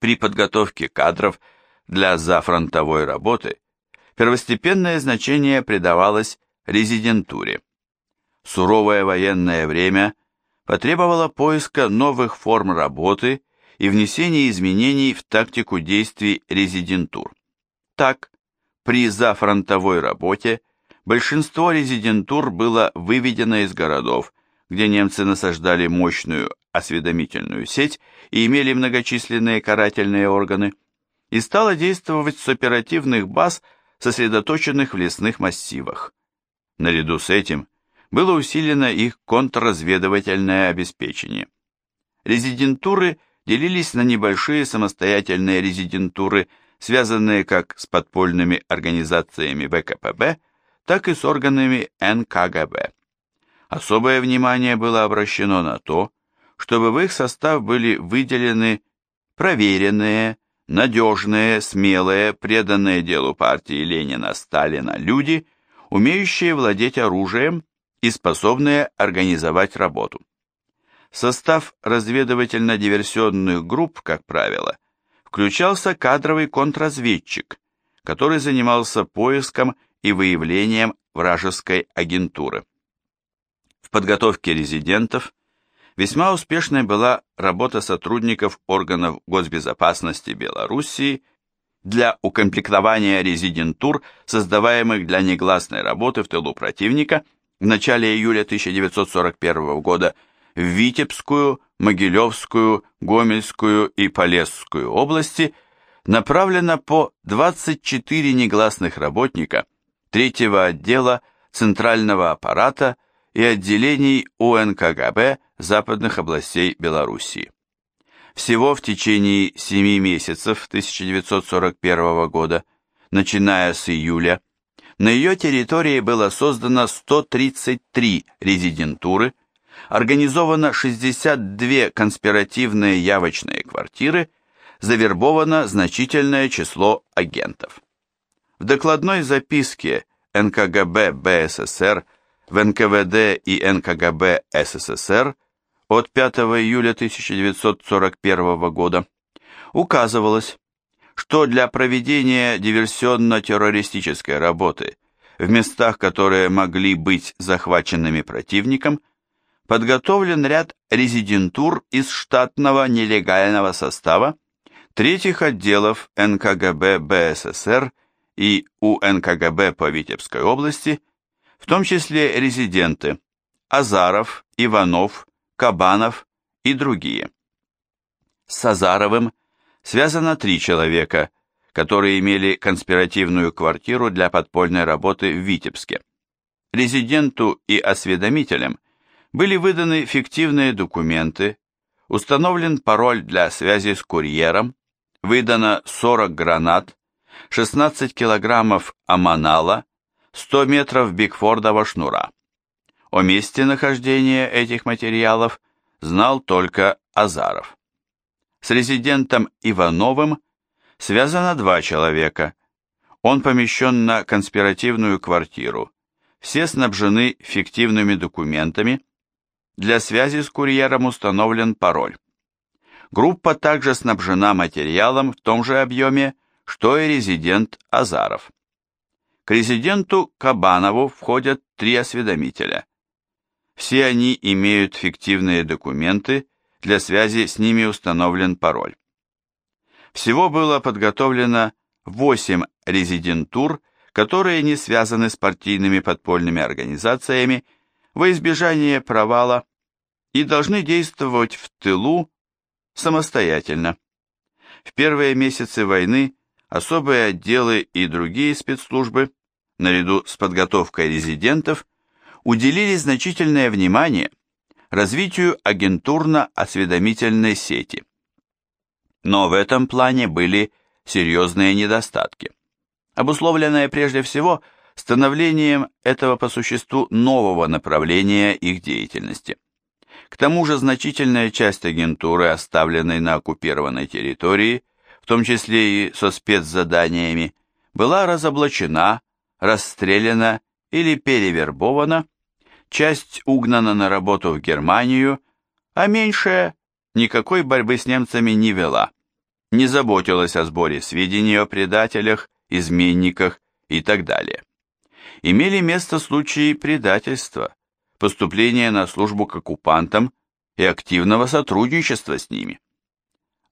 При подготовке кадров для зафронтовой работы первостепенное значение придавалось резидентуре. Суровое военное время потребовало поиска новых форм работы и внесения изменений в тактику действий резидентур. Так, при зафронтовой работе большинство резидентур было выведено из городов, где немцы насаждали мощную осведомительную сеть и имели многочисленные карательные органы, и стало действовать с оперативных баз, сосредоточенных в лесных массивах. Наряду с этим было усилено их контрразведывательное обеспечение. Резидентуры делились на небольшие самостоятельные резидентуры, связанные как с подпольными организациями ВКПБ, так и с органами НКГБ. Особое внимание было обращено на то, чтобы в их состав были выделены проверенные, надежные, смелые, преданные делу партии Ленина-Сталина люди, умеющие владеть оружием и способные организовать работу. Состав разведывательно-диверсионных групп, как правило, включался кадровый контрразведчик, который занимался поиском и выявлением вражеской агентуры. В подготовке резидентов Весьма успешной была работа сотрудников органов госбезопасности Белоруссии для укомплектования резидентур, создаваемых для негласной работы в тылу противника в начале июля 1941 года в Витебскую, Могилевскую, Гомельскую и Полесскую области направлено по 24 негласных работника третьего отдела Центрального аппарата и отделений УНКГБ западных областей Белоруссии. Всего в течение семи месяцев 1941 года, начиная с июля, на ее территории было создано 133 резидентуры, организовано 62 конспиративные явочные квартиры, завербовано значительное число агентов. В докладной записке НКГБ БССР в НКВД и НКГБ СССР от 5 июля 1941 года указывалось, что для проведения диверсионно-террористической работы в местах, которые могли быть захваченными противником, подготовлен ряд резидентур из штатного нелегального состава третьих отделов НКГБ БССР и УНКГБ по Витебской области в том числе резиденты Азаров, Иванов, Кабанов и другие. С Азаровым связано три человека, которые имели конспиративную квартиру для подпольной работы в Витебске. Резиденту и осведомителям были выданы фиктивные документы, установлен пароль для связи с курьером, выдано 40 гранат, 16 килограммов аманала 100 метров Бигфордова шнура. О месте нахождения этих материалов знал только Азаров. С резидентом Ивановым связано два человека. Он помещен на конспиративную квартиру. Все снабжены фиктивными документами. Для связи с курьером установлен пароль. Группа также снабжена материалом в том же объеме, что и резидент Азаров. К резиденту Кабанову входят три осведомителя. Все они имеют фиктивные документы, для связи с ними установлен пароль. Всего было подготовлено 8 резидентур, которые не связаны с партийными подпольными организациями во избежание провала и должны действовать в тылу самостоятельно. В первые месяцы войны особые отделы и другие спецслужбы наряду с подготовкой резидентов, уделили значительное внимание развитию агентурно-осведомительной сети. Но в этом плане были серьезные недостатки, обусловленные прежде всего становлением этого по существу нового направления их деятельности. К тому же значительная часть агентуры, оставленной на оккупированной территории, в том числе и со спецзаданиями, была разоблачена расстреляна или перевербована, часть угнана на работу в Германию, а меньшая никакой борьбы с немцами не вела. не заботилась о сборе сведений о предателях, изменниках и так далее. Имели место случаи предательства, поступления на службу к оккупантам и активного сотрудничества с ними.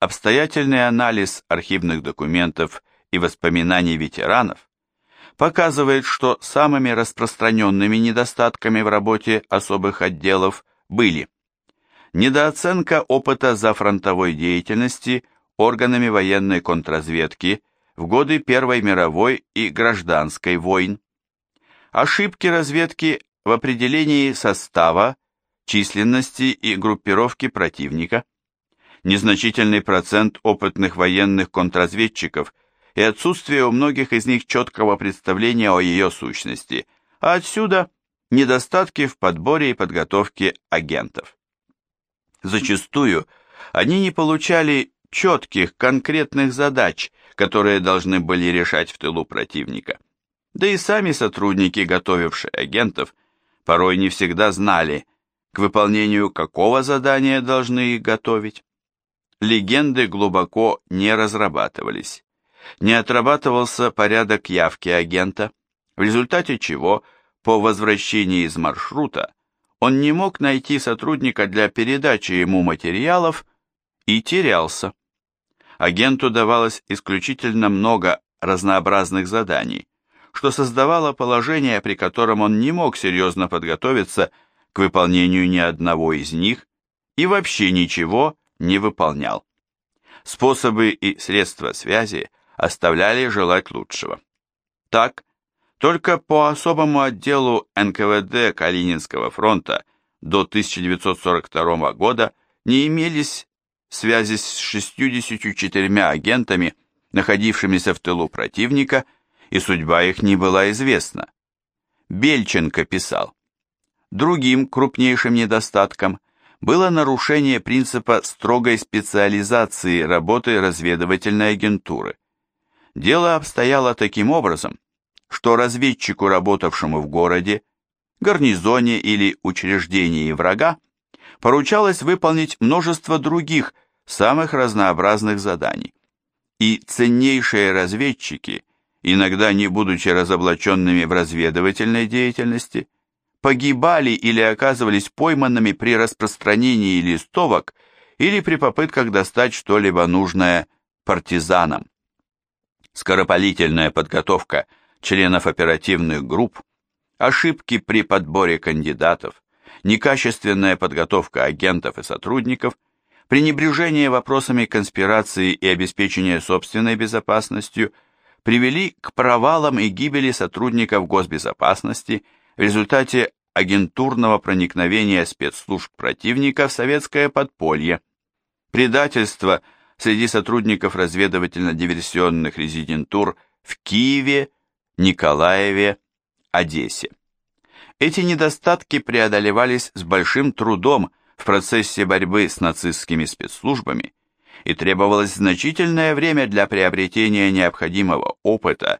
Обстоятельный анализ архивных документов и воспоминаний ветеранов показывает, что самыми распространенными недостатками в работе особых отделов были недооценка опыта зафронтовой деятельности органами военной контрразведки в годы Первой мировой и гражданской войн, ошибки разведки в определении состава, численности и группировки противника, незначительный процент опытных военных контрразведчиков и отсутствие у многих из них четкого представления о ее сущности, а отсюда недостатки в подборе и подготовке агентов. Зачастую они не получали четких, конкретных задач, которые должны были решать в тылу противника. Да и сами сотрудники, готовившие агентов, порой не всегда знали, к выполнению какого задания должны их готовить. Легенды глубоко не разрабатывались. Не отрабатывался порядок явки агента, в результате чего по возвращении из маршрута он не мог найти сотрудника для передачи ему материалов и терялся. Агенту давалось исключительно много разнообразных заданий, что создавало положение, при котором он не мог серьезно подготовиться к выполнению ни одного из них и вообще ничего не выполнял. Способы и средства связи оставляли желать лучшего. Так, только по особому отделу НКВД Калининского фронта до 1942 года не имелись связи с 64 агентами, находившимися в тылу противника, и судьба их не была известна. Бельченко писал, другим крупнейшим недостатком было нарушение принципа строгой специализации работы разведывательной агентуры. Дело обстояло таким образом, что разведчику, работавшему в городе, гарнизоне или учреждении врага, поручалось выполнить множество других, самых разнообразных заданий. И ценнейшие разведчики, иногда не будучи разоблаченными в разведывательной деятельности, погибали или оказывались пойманными при распространении листовок или при попытках достать что-либо нужное партизанам. Скоропалительная подготовка – членов оперативных групп, ошибки при подборе кандидатов, некачественная подготовка агентов и сотрудников, пренебрежение вопросами конспирации и обеспечения собственной безопасностью привели к провалам и гибели сотрудников госбезопасности в результате агентурного проникновения спецслужб противника в советское подполье, предательство среди сотрудников разведывательно-диверсионных резидентур в Киеве, Николаеве, Одессе. Эти недостатки преодолевались с большим трудом в процессе борьбы с нацистскими спецслужбами и требовалось значительное время для приобретения необходимого опыта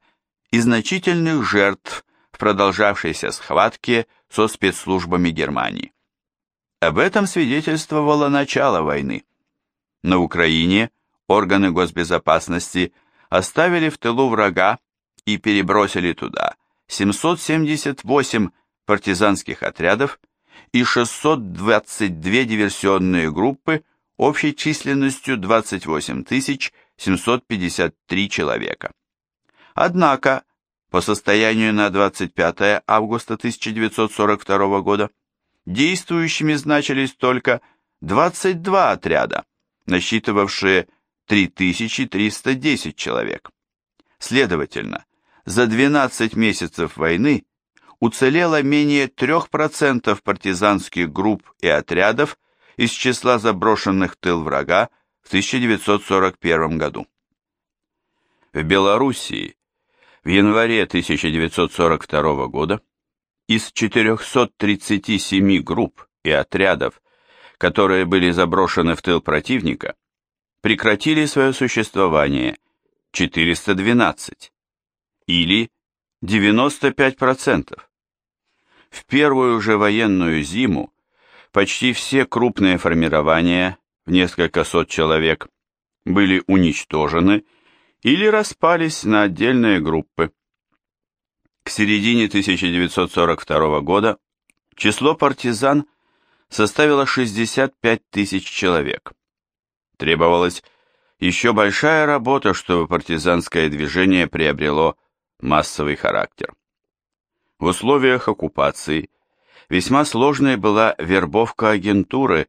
и значительных жертв в продолжавшейся схватке со спецслужбами Германии. Об этом свидетельствовало начало войны. На Украине органы госбезопасности оставили в тылу врага и перебросили туда 778 партизанских отрядов и 622 диверсионные группы общей численностью 28 753 человека. Однако, по состоянию на 25 августа 1942 года, действующими значились только 22 отряда, насчитывавшие 3310 человек. Следовательно, за 12 месяцев войны уцелело менее 3% партизанских групп и отрядов из числа заброшенных тыл врага в 1941 году. В Белоруссии в январе 1942 года из 437 групп и отрядов, которые были заброшены в тыл противника, прекратили свое существование 412, или 95%. В первую же военную зиму почти все крупные формирования, в несколько сот человек, были уничтожены или распались на отдельные группы. К середине 1942 года число партизан составило 65 тысяч человек. Требовалась еще большая работа, чтобы партизанское движение приобрело массовый характер. В условиях оккупации весьма сложной была вербовка агентуры,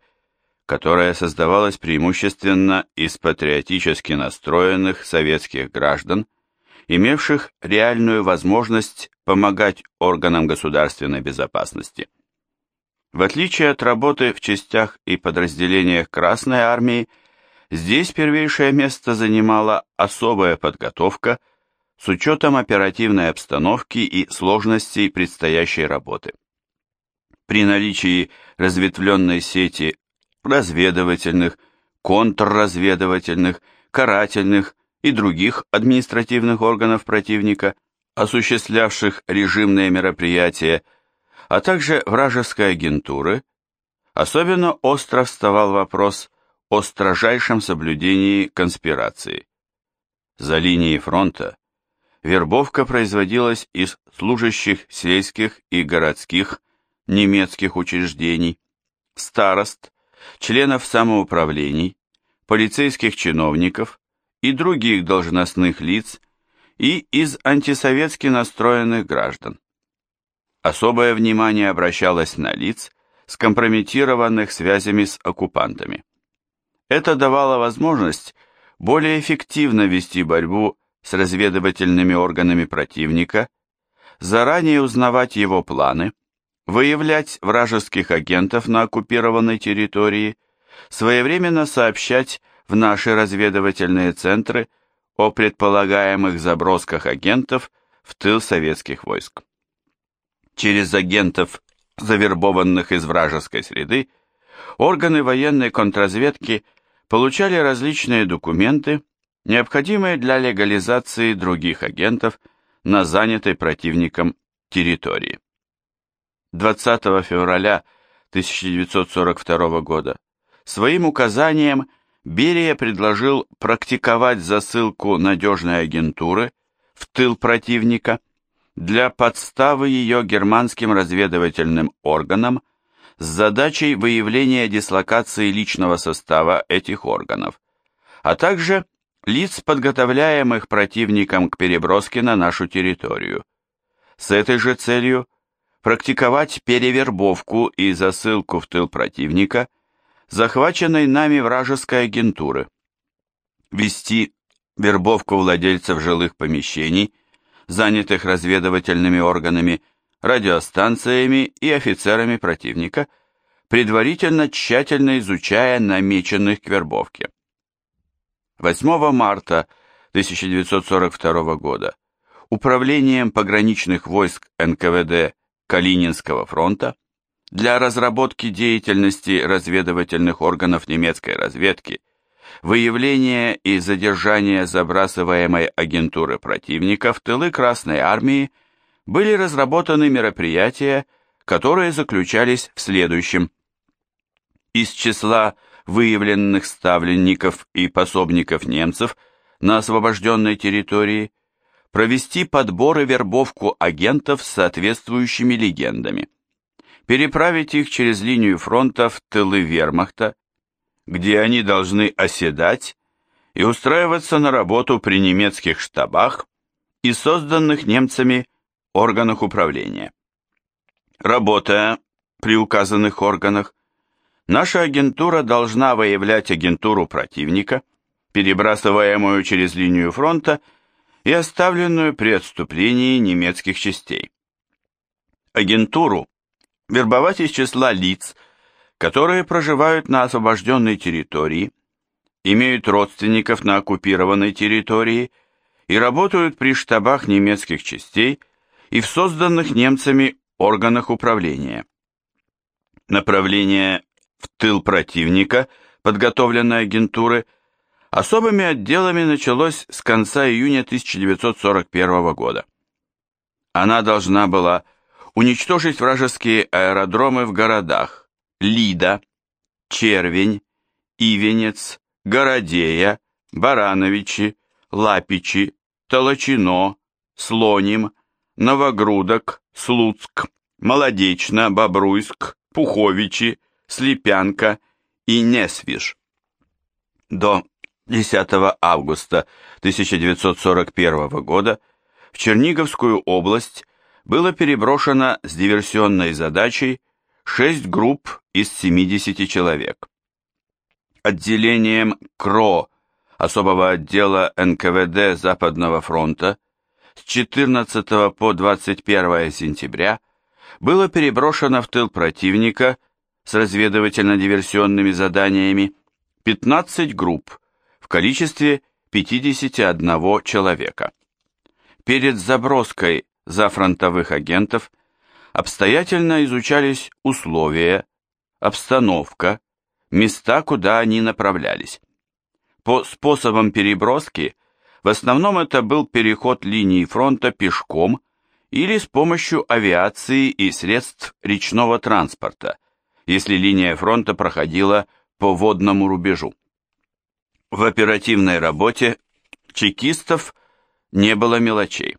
которая создавалась преимущественно из патриотически настроенных советских граждан, имевших реальную возможность помогать органам государственной безопасности. В отличие от работы в частях и подразделениях Красной Армии, здесь первейшее место занимала особая подготовка с учетом оперативной обстановки и сложностей предстоящей работы. При наличии разветвленной сети разведывательных, контрразведывательных, карательных и других административных органов противника, осуществлявших режимные мероприятия, а также вражеской агентуры, особенно остро вставал вопрос о строжайшем соблюдении конспирации. За линией фронта вербовка производилась из служащих сельских и городских немецких учреждений, старост, членов самоуправлений, полицейских чиновников и других должностных лиц и из антисоветски настроенных граждан. Особое внимание обращалось на лиц, скомпрометированных связями с оккупантами. Это давало возможность более эффективно вести борьбу с разведывательными органами противника, заранее узнавать его планы, выявлять вражеских агентов на оккупированной территории, своевременно сообщать в наши разведывательные центры о предполагаемых забросках агентов в тыл советских войск. Через агентов, завербованных из вражеской среды, органы военной контрразведки получали различные документы, необходимые для легализации других агентов на занятой противником территории. 20 февраля 1942 года своим указанием Берия предложил практиковать засылку надежной агентуры в тыл противника для подставы ее германским разведывательным органам с задачей выявления дислокации личного состава этих органов, а также лиц, подготовляемых противником к переброске на нашу территорию. С этой же целью практиковать перевербовку и засылку в тыл противника захваченной нами вражеской агентуры, вести вербовку владельцев жилых помещений, занятых разведывательными органами, радиостанциями и офицерами противника, предварительно тщательно изучая намеченных к вербовке. 8 марта 1942 года Управлением пограничных войск НКВД Калининского фронта для разработки деятельности разведывательных органов немецкой разведки, выявления и задержания забрасываемой агентуры противника в тылы Красной Армии были разработаны мероприятия, которые заключались в следующем. Из числа выявленных ставленников и пособников немцев на освобожденной территории – провести подбор и вербовку агентов с соответствующими легендами, переправить их через линию фронта в тылы вермахта, где они должны оседать и устраиваться на работу при немецких штабах и созданных немцами органах управления. Работая при указанных органах, наша агентура должна выявлять агентуру противника, перебрасываемую через линию фронта и оставленную при отступлении немецких частей. Агентуру вербовать из числа лиц, которые проживают на освобожденной территории, имеют родственников на оккупированной территории и работают при штабах немецких частей и в созданных немцами органах управления. Направление в тыл противника подготовленной агентуры – Особыми отделами началось с конца июня 1941 года. Она должна была уничтожить вражеские аэродромы в городах Лида, Червень, Ивенец, Городея, Барановичи, Лапичи, Толочино, Слоним, Новогрудок, Слуцк, Молодечно, Бобруйск, Пуховичи, Слепянка и Несвиж. До 10 августа 1941 года в Черниговскую область было переброшено с диверсионной задачей 6 групп из 70 человек. Отделением КРО особого отдела НКВД Западного фронта с 14 по 21 сентября было переброшено в тыл противника с разведывательно-диверсионными заданиями 15 групп в количестве 51 человека. Перед заброской зафронтовых агентов обстоятельно изучались условия, обстановка, места, куда они направлялись. По способам переброски в основном это был переход линии фронта пешком или с помощью авиации и средств речного транспорта, если линия фронта проходила по водному рубежу. В оперативной работе чекистов не было мелочей.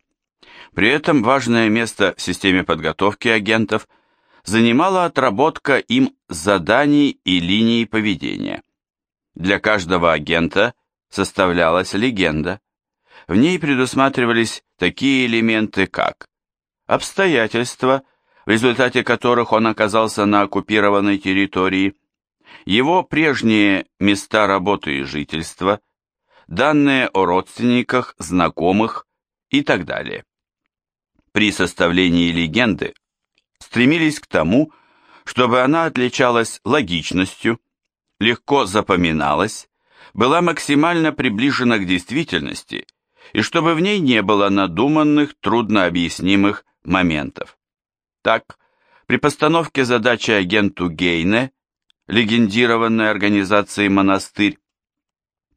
При этом важное место в системе подготовки агентов занимала отработка им заданий и линий поведения. Для каждого агента составлялась легенда. В ней предусматривались такие элементы, как обстоятельства, в результате которых он оказался на оккупированной территории, его прежние места работы и жительства, данные о родственниках, знакомых и так далее. При составлении легенды стремились к тому, чтобы она отличалась логичностью, легко запоминалась, была максимально приближена к действительности и чтобы в ней не было надуманных, труднообъяснимых моментов. Так, при постановке задачи агенту Гейне, легендированной организации «Монастырь»,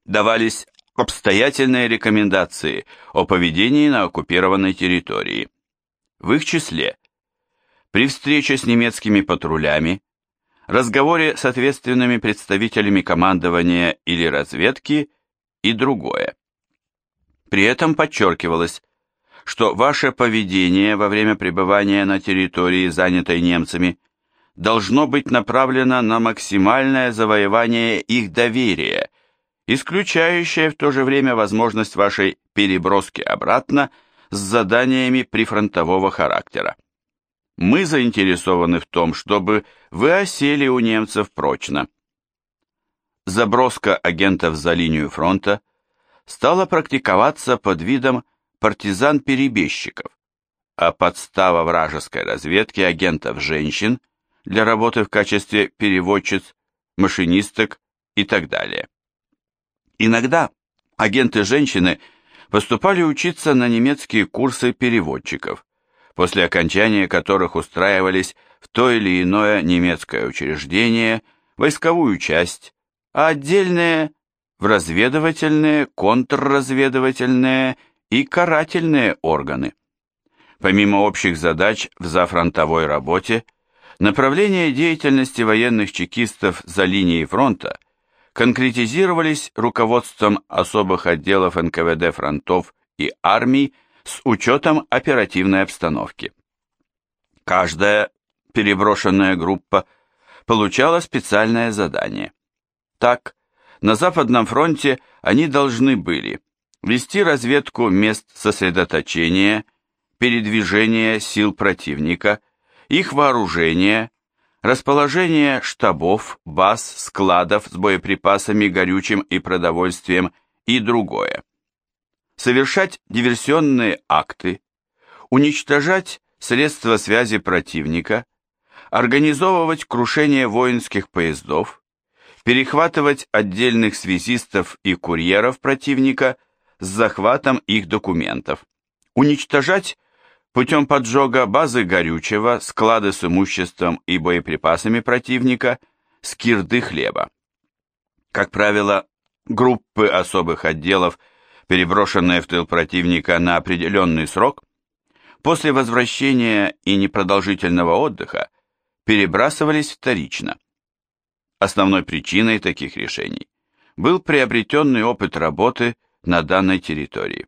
давались обстоятельные рекомендации о поведении на оккупированной территории. В их числе при встрече с немецкими патрулями разговоре с ответственными представителями командования или разведки и другое. При этом подчеркивалось, что ваше поведение во время пребывания на территории, занятой немцами, должно быть направлено на максимальное завоевание их доверия, исключающее в то же время возможность вашей переброски обратно с заданиями прифронтового характера. Мы заинтересованы в том, чтобы вы осели у немцев прочно. Заброска агентов за линию фронта стала практиковаться под видом партизан-перебежчиков, а подстава вражеской разведки агентов женщин для работы в качестве переводчиц, машинисток и так далее. Иногда агенты-женщины поступали учиться на немецкие курсы переводчиков, после окончания которых устраивались в то или иное немецкое учреждение, войсковую часть, а отдельные в разведывательные, контрразведывательные и карательные органы. Помимо общих задач в зафронтовой работе, направления деятельности военных чекистов за линией фронта конкретизировались руководством особых отделов НКВД фронтов и армий с учетом оперативной обстановки. Каждая переброшенная группа получала специальное задание. Так, на Западном фронте они должны были вести разведку мест сосредоточения, передвижения сил противника, их вооружения, расположение штабов, баз, складов с боеприпасами, горючим и продовольствием и другое. Совершать диверсионные акты, уничтожать средства связи противника, организовывать крушение воинских поездов, перехватывать отдельных связистов и курьеров противника с захватом их документов, уничтожать путем поджога базы горючего, склады с имуществом и боеприпасами противника, скирды хлеба. Как правило, группы особых отделов – переброшенные в тыл противника на определенный срок, после возвращения и непродолжительного отдыха перебрасывались вторично. Основной причиной таких решений был приобретенный опыт работы на данной территории.